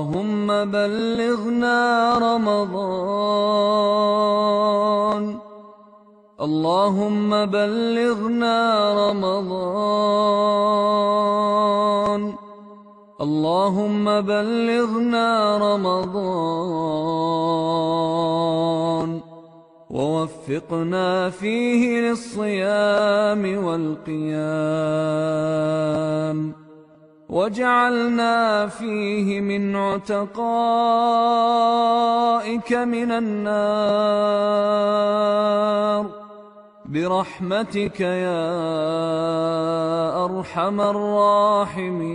اللهم بلغنا رمضان. اللهم بلغنا رمضان. اللهم بلغنا رمضان. ووفقنا فيه للصيام والقيام. وجعلنا فيه من عتقائك من النار. برحمتك يا أرحم الراحمين.